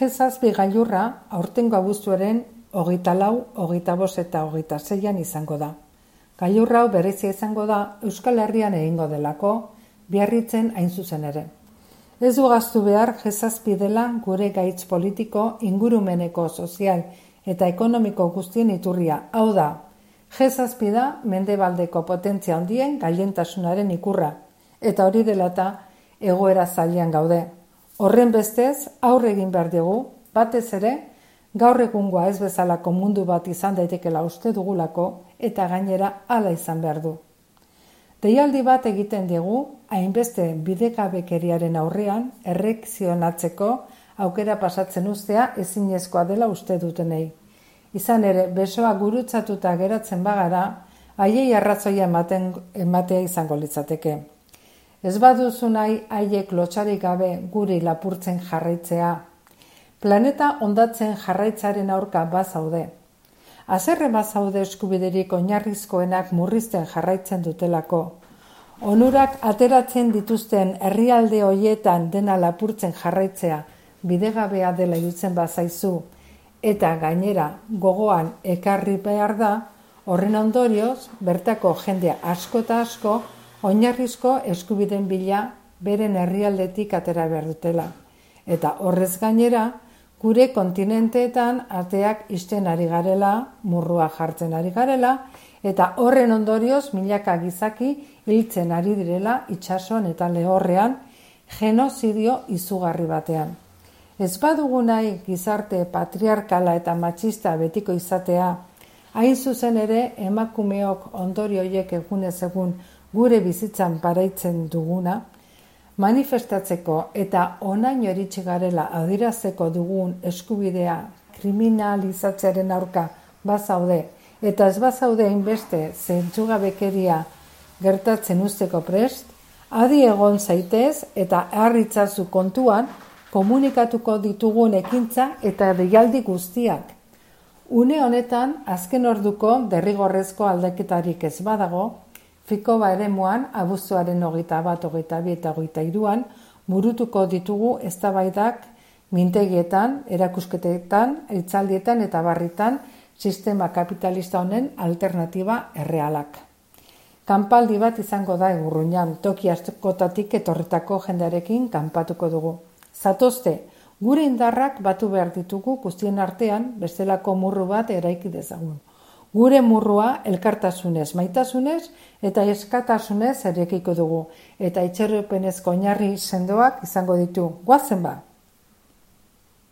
G-zazpi gailurra aurtengo abuztuaren hogeita lau, hogeita bost eta hogeita zeian izango da. Gailurra hau berezia izango da Euskal Herrian egingo delako, biarritzen hain zuzen ere. Ez du gaztu behar G-zazpi dela gure gaitz politiko, ingurumeneko, sozial eta ekonomiko guztien iturria. Hau da, G-zazpi da mendebaldeko potentzia handien gailentasunaren ikurra, eta hori delata egoera zailean gaude. Horren bestez, aurre egin behar dugu, batez ere, gaur egungoa ez bezalako mundu bat izan daitekela uste dugulako eta gainera hala izan behar du. Deialdi bat egiten dugu, hainbeste bidekabekeriaren aurrean, errekzionatzeko aukera pasatzen ustea ezinezkoa dela uste dutenei. Izan ere, besoa gurutzatuta geratzen bagara, haiei arrazoia ematen, ematea izango litzateke. Ez baduzu nahi haiek lotxarik gabe guri lapurtzen jarraitzea. Planeta ondatzen jarraitzaren aurka bazaude. Azerre bazaude eskubiderik oinarrizkoenak murrizten jarraitzen dutelako. Onurak ateratzen dituzten herrialde hoietan dena lapurtzen jarraitzea bidegabea dela irutzen bazaizu eta gainera gogoan ekarri behar da, horren ondorioz, bertako jendea asko eta asko oinarrizko eskubiden bila beren herrialdetik atera behar dutela. Eta horrez gainera, gure kontinenteetan ateak isten ari garela, murrua jartzen ari garela, eta horren ondorioz milaka gizaki hiltzen ari direla itsasoan eta lehorrean genozidio izugarri batean. Ez badugu nahi gizarte patriarkala eta matxista betiko izatea, hain zuzen ere emakumeok ondorio hoiek egunez egun gure bizitzan paraitzen duguna, manifestatzeko eta onaino eritxe garela adirazeko dugun eskubidea kriminalizatzearen aurka bazaude eta ez bazaude inbeste zentzugabekeria gertatzen usteko prest, adi egon zaitez eta harritzazu kontuan komunikatuko ditugun ekintza eta deialdi guztiak. Une honetan, azken orduko derrigorrezko aldaketarik ez badago, Fikoba ere muan, abuztuaren hogeita bat, hogeita bi eta hogeita iruan, burutuko ditugu eztabaidak mintegietan, erakusketetan, eitzaldietan eta barritan sistema kapitalista honen alternatiba errealak. Kanpaldi bat izango da egurruñan, toki askotatik etorretako jendearekin kanpatuko dugu. Zatozte, gure indarrak batu behar ditugu guztien artean bestelako murru bat eraiki dezagun. Gure murrua elkartasunez, maitasunez eta eskatasunez erekiko dugu eta itxerropenezko oinarri sendoak izango ditu. Guazen ba!